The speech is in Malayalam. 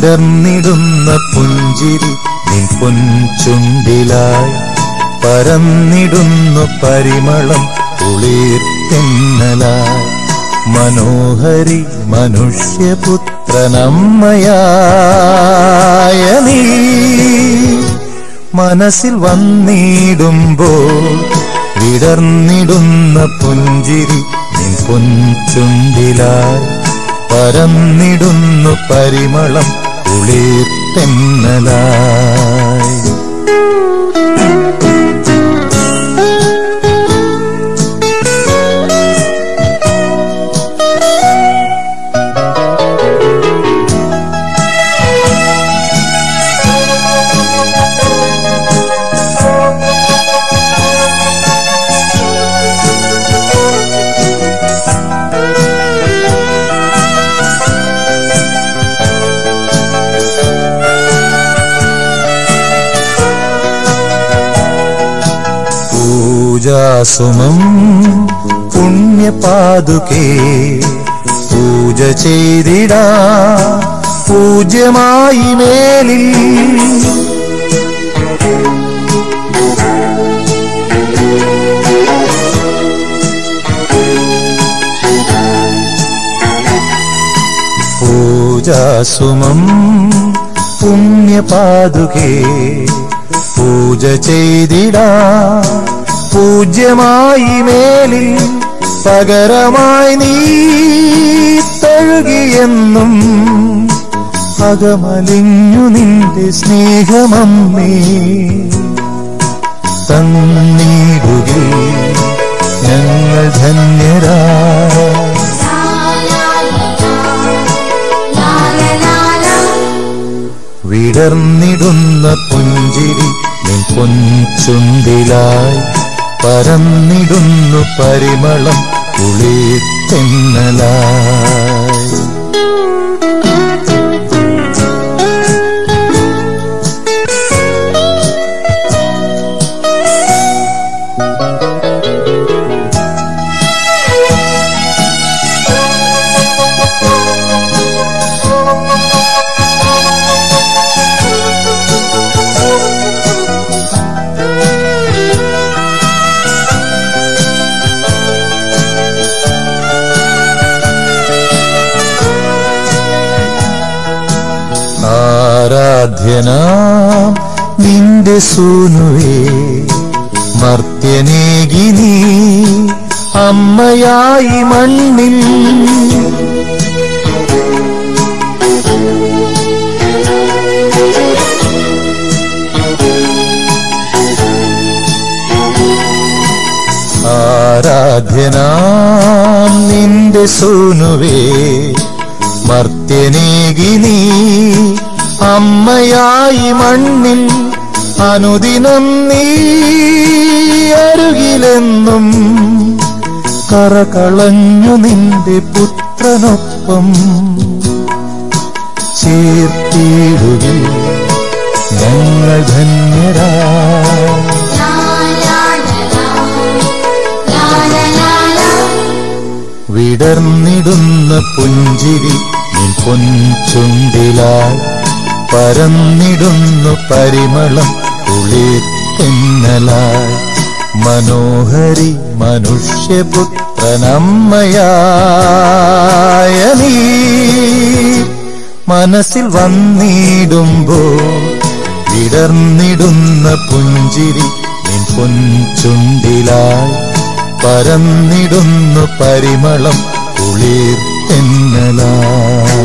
വിടർന്നിടുന്ന പുഞ്ചിരി നിൻ പൊൻചുണ്ടിലായി പരന്നിടുന്നു പരിമളം കുളിർത്തിന്നലായി മനോഹരി മനുഷ്യപുത്രനമ്മയായ നീ മനസ്സിൽ വന്നിടുമ്പോൾ വിടർന്നിടുന്ന പുഞ്ചിരി നിൻ പൊൻചുണ്ടിലായി പരന്നിടുന്നു പരിമളം കുളിർത്തെന്നലായി പൂജാസുമം പുണ്യപാതുകേ പൂജ ചെയ്തിടാ പൂജ്യമായി മേലിൽ. പൂജാസുമം പുണ്യപാതുകേ പൂജ ചെയ്തിടാ പൂജ്യമായി മേലിൽ പകരമായി നീ തഴുകിയെന്നും അകമലിഞ്ഞു നിന്റെ സ്നേഹമമ്മേ. തന്നീടുക ഞങ്ങൾ ധന്യരാ. വിടർന്നിടുന്ന പുഞ്ചിരി നിൻ പൊൻചുണ്ടിലായി പരന്നിടുന്നു പരിമളം കുളിർത്തെന്നലായി സൂനുവേ മർത്യനേകി നീ അമ്മയായി മണ്ണിൽ. ആരാധ്യനാം നിന്റെ സൂനുവേ മർത്യനേകി നീ അമ്മയായി മണ്ണിൽ. അനുദിനം നീ അരുകിലെന്നും കറകളഞ്ഞു നിന്റെ പുത്രനൊപ്പം ചേർത്തിടുകിൽ ഞങ്ങൾ ധന്യരാ. വിടർന്നിടുന്ന പുഞ്ചിരി നിൻ പരന്നിടുന്നു പരിമളം. കുളിർത്തെന്നലായി മനോഹരി മനുഷ്യപുത്രനമ്മയായ നീ. മനസ്സിൽ വന്നിടുമ്പോ വിടർന്നിടുന്ന പുഞ്ചിരി നിൻ പൊൻചുണ്ടിലായി പരന്നിടുന്നു പരിമളം കുളിർ കുളിർത്തെന്നലായി